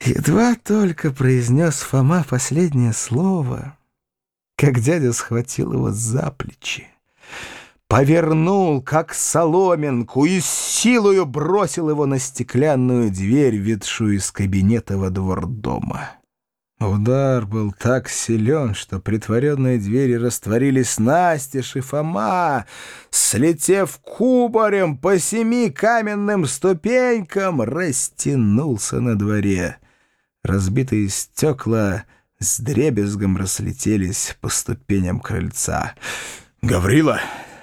Едва только произнес Фома последнее слово, как дядя схватил его за плечи, повернул, как соломинку, и силою бросил его на стеклянную дверь, ведшую из кабинета во двор дома. Удар был так силен, что притворенные двери растворились настежь, и Фома, слетев кубарем по семи каменным ступенькам, растянулся на дворе. Разбитые стекла с дребезгом разлетелись по ступеням крыльца. «Гаврила,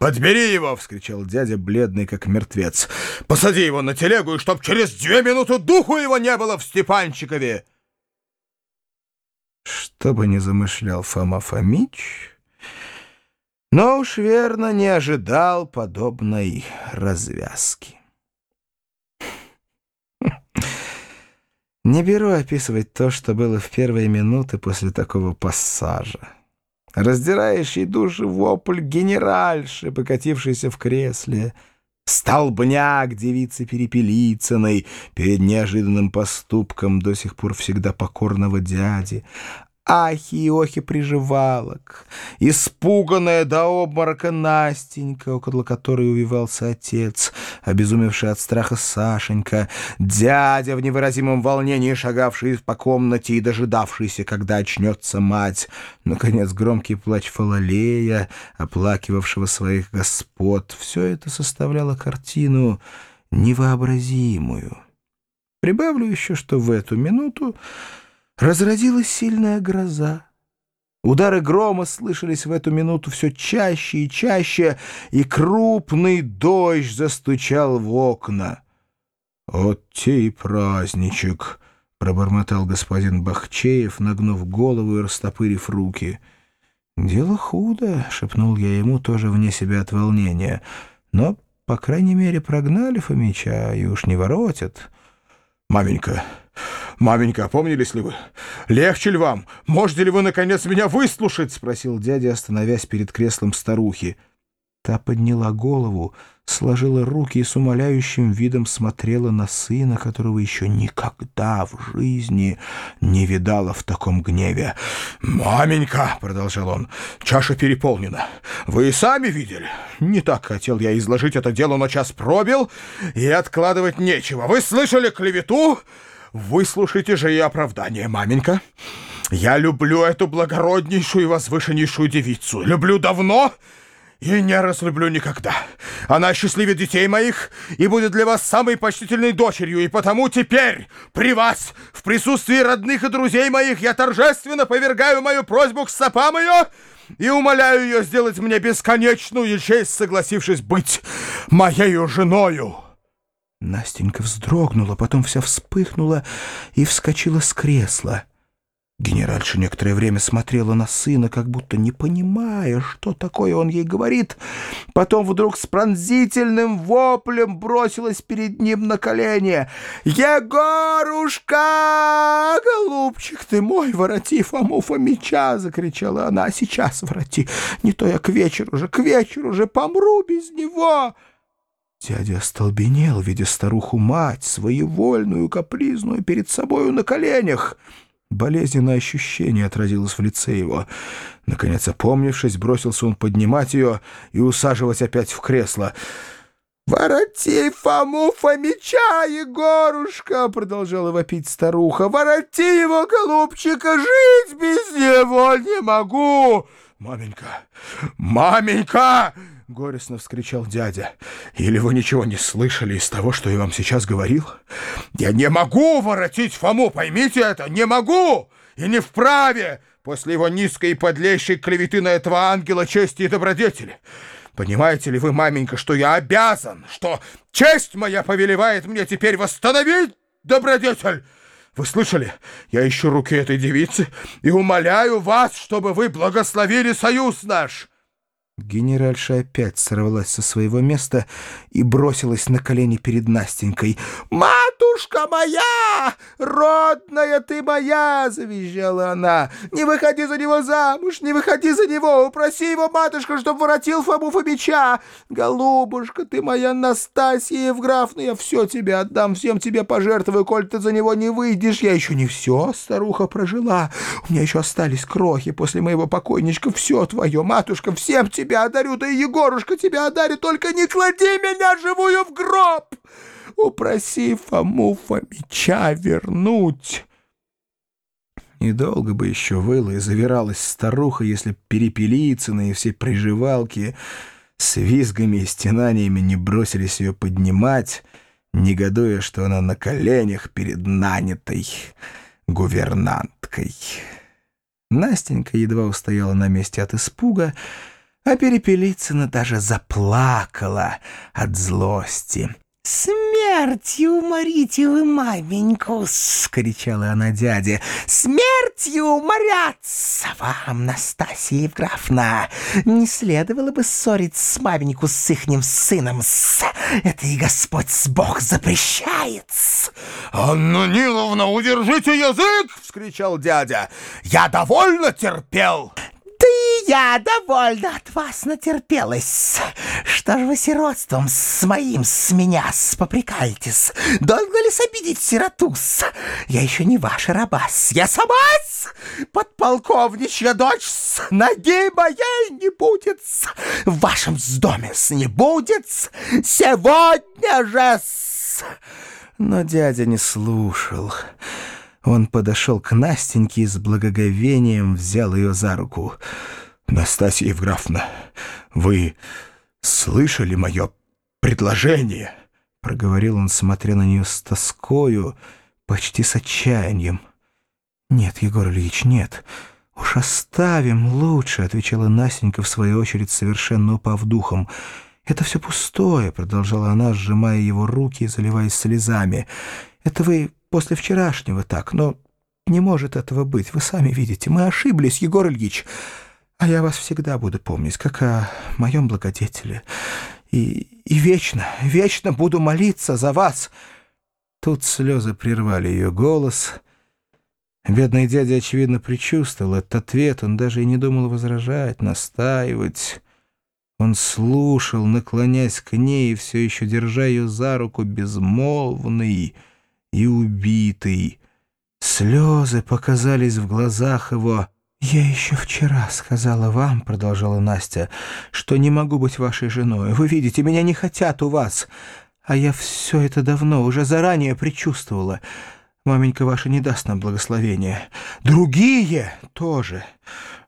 подбери его!» — вскричал дядя, бледный как мертвец. «Посади его на телегу, и чтоб через две минуты духу его не было в Степанчикове!» Что бы ни замышлял Фома Фомич, но уж верно не ожидал подобной развязки. Не беру описывать то, что было в первые минуты после такого пассажа. Раздирающий души вопль генеральши, покатившийся в кресле, столбняк девицы Перепелицыной перед неожиданным поступком до сих пор всегда покорного дяди, ахи и охи приживалок, испуганная до обморока Настенька, около которой увивался отец, обезумевший от страха Сашенька, дядя в невыразимом волнении, шагавший по комнате и дожидавшийся, когда очнется мать, наконец громкий плач Фалалея, оплакивавшего своих господ, все это составляло картину невообразимую. Прибавлю еще, что в эту минуту Разразилась сильная гроза. Удары грома слышались в эту минуту все чаще и чаще, и крупный дождь застучал в окна. «Вот те и праздничек!» — пробормотал господин Бахчеев, нагнув голову и растопырив руки. «Дело худо», — шепнул я ему, тоже вне себя от волнения. «Но, по крайней мере, прогнали Фомича и уж не воротят». «Маменька!» «Маменька, опомнились ли вы? Легче ли вам? Можете ли вы, наконец, меня выслушать?» — спросил дядя, остановясь перед креслом старухи. Та подняла голову, сложила руки и с умоляющим видом смотрела на сына, которого еще никогда в жизни не видала в таком гневе. «Маменька!» — продолжал он. «Чаша переполнена. Вы и сами видели. Не так хотел я изложить это дело, но час пробил, и откладывать нечего. Вы слышали клевету?» Выслушайте же и оправдание, маменька. Я люблю эту благороднейшую и возвышеннейшую девицу. Люблю давно и не разлюблю никогда. Она счастливее детей моих и будет для вас самой почтительной дочерью, и потому теперь при вас, в присутствии родных и друзей моих, я торжественно повергаю мою просьбу к стопам ее и умоляю ее сделать мне бесконечную честь, согласившись быть моею женою». Настенька вздрогнула, потом вся вспыхнула и вскочила с кресла. Генеральша некоторое время смотрела на сына, как будто не понимая, что такое он ей говорит. Потом вдруг с пронзительным воплем бросилась перед ним на колени. «Егорушка! Голубчик ты мой, вороти Фому Фомича!» — закричала она. «Сейчас вороти! Не то я к вечеру же, к вечеру же помру без него!» Дядя остолбенел, видя старуху-мать, своевольную, капризную, перед собою на коленях. Болезненное ощущение отразилось в лице его. Наконец, опомнившись, бросился он поднимать ее и усаживать опять в кресло. «Вороти Фому Фомича, Егорушка!» — продолжала вопить старуха. «Вороти его, голубчика! Жить без него не могу!» «Маменька! Маменька!» — горестно вскричал дядя. «Или вы ничего не слышали из того, что я вам сейчас говорил? Я не могу воротить Фому, поймите это, не могу и не вправе после его низкой и подлейшей клеветы на этого ангела чести и добродетели. Понимаете ли вы, маменька, что я обязан, что честь моя повелевает мне теперь восстановить добродетель?» Вы слышали? Я ищу руки этой девицы и умоляю вас, чтобы вы благословили союз наш. Генеральша опять сорвалась со своего места и бросилась на колени перед Настенькой. «Матушка моя! Родная ты моя!» — завизжала она. «Не выходи за него замуж! Не выходи за него! Упроси его, матушка, чтоб воротил Фому Фомича! Голубушка ты моя Настасья Евграфна! Я все тебе отдам, всем тебе пожертвую, коль ты за него не выйдешь! Я еще не все, старуха, прожила! У меня еще остались крохи после моего покойничка! Все твое, матушка, всем тебе!» Тебя одарю, да и Егорушка тебя одарит, только не клади меня живую в гроб! Упроси Фому Фомича вернуть!» Недолго бы еще выла и завиралась старуха, если перепелицыны и все приживалки с визгами и стенаниями не бросились ее поднимать, негодуя, что она на коленях перед нанятой гувернанткой. Настенька едва устояла на месте от испуга, а Перепелицына даже заплакала от злости. «Смертью уморите вы маменьку!» — скричала она дяде. «Смертью уморятся вам, Настасья Евграфна! Не следовало бы ссорить с маменьку с ихним сыном. Это и Господь с Бог запрещает!» «Анна Ниловна, удержите язык!» — вскричал дядя. «Я довольно терпел!» Я довольно от вас натерпелась. Что ж вы сиротством с моим с меня попрекаетесь? Долго ли обидеть сиротус? Я еще не ваша рабас, я сама подполковничья дочь ноги моей не будет, в вашем доме не будет, сегодня же. Но дядя не слушал. Он подошел к Настеньке и с благоговением взял ее за руку. «Настасья Евграфовна, вы слышали мое предложение?» Проговорил он, смотря на нее с тоскою, почти с отчаянием. «Нет, Егор Ильич, нет. Уж оставим лучше», — отвечала Настенька, в свою очередь, совершенно упав духом. «Это все пустое», — продолжала она, сжимая его руки и заливаясь слезами. «Это вы после вчерашнего так, но не может этого быть. Вы сами видите, мы ошиблись, Егор Ильич». А я вас всегда буду помнить, как о моем благодетеле. И, и вечно, вечно буду молиться за вас. Тут слезы прервали ее голос. Бедный дядя, очевидно, предчувствовал этот ответ. Он даже и не думал возражать, настаивать. Он слушал, наклонясь к ней, и все еще держа ее за руку, безмолвный и убитый. Слезы показались в глазах его — «Я еще вчера сказала вам, — продолжала Настя, — что не могу быть вашей женой. Вы видите, меня не хотят у вас. А я все это давно, уже заранее предчувствовала. Маменька ваша не даст нам благословения. Другие тоже.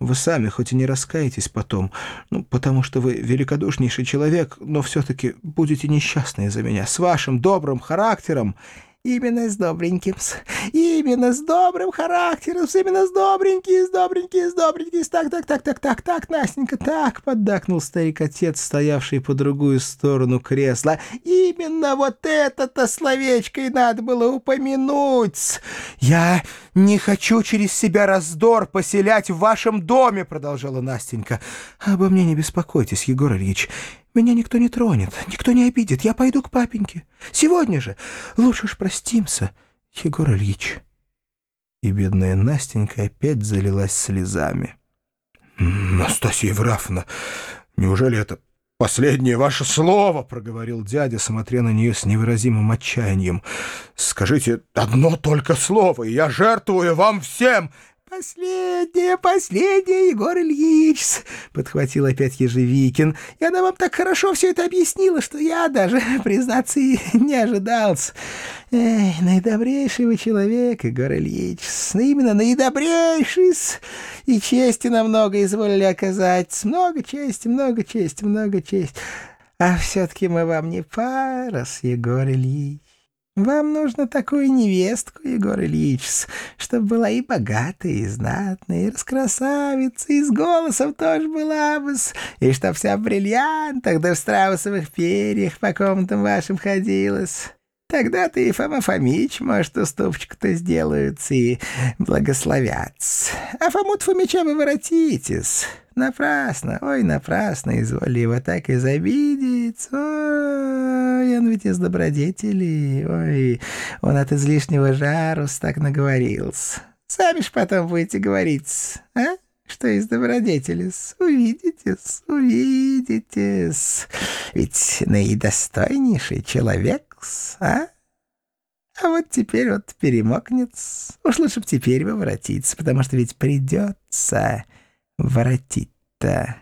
Вы сами хоть и не раскаетесь потом, ну, потому что вы великодушнейший человек, но все-таки будете несчастны из-за меня, с вашим добрым характером». Именно с добреньким, именно с добрым характером, именно с добреньким, с добреньким, с добреньким, так, так, так, так, так, так, Настенька, так, поддакнул старик-отец, стоявший по другую сторону кресла. Именно вот это-то словечко и надо было упомянуть. Я не хочу через себя раздор поселять в вашем доме, продолжала Настенька. Обо мне не беспокойтесь, Егор Ильич. Меня никто не тронет, никто не обидит. Я пойду к папеньке. Сегодня же. Лучше уж простимся, Егор Ильич. И бедная Настенька опять залилась слезами. «Настасья Еврафовна, неужели это последнее ваше слово?» — проговорил дядя, смотря на нее с невыразимым отчаянием. «Скажите одно только слово, и я жертвую вам всем!» «Последнее, последнее, Егор Ильич!» — подхватил опять Ежевикин. «И она вам так хорошо все это объяснила, что я даже, признаться, и не ожидался. Эй, наидобрейший вы человек, Егор Ильич, именно наидобрейший, и чести намного изволили оказать. Много чести, много чести, много чести. А все-таки мы вам не пара, Егор Ильич. Вам нужно такую невестку, Егор Ильич, чтобы была и богатая, и знатная, и раскрасавица, и с голосом тоже была бы, и чтоб вся в бриллиантах да в страусовых перьях по комнатам вашим ходилась. Тогда-то и Фома Фомич, может, уступочку-то сделают и благословятся. А Фомут Фомича вы воротитесь. Напрасно, ой, напрасно, изволи его так и забидеть. Ой, он ведь из добродетелей, ой, он от излишнего жарус так наговорился. Сами ж потом будете говорить, а? Что из добродетелес? Увидитесь, увидитесь. Ведь наидостойнейший человек, а? А вот теперь вот перемокнет. Уж лучше б теперь воротиться, потому что ведь придется воротить-то.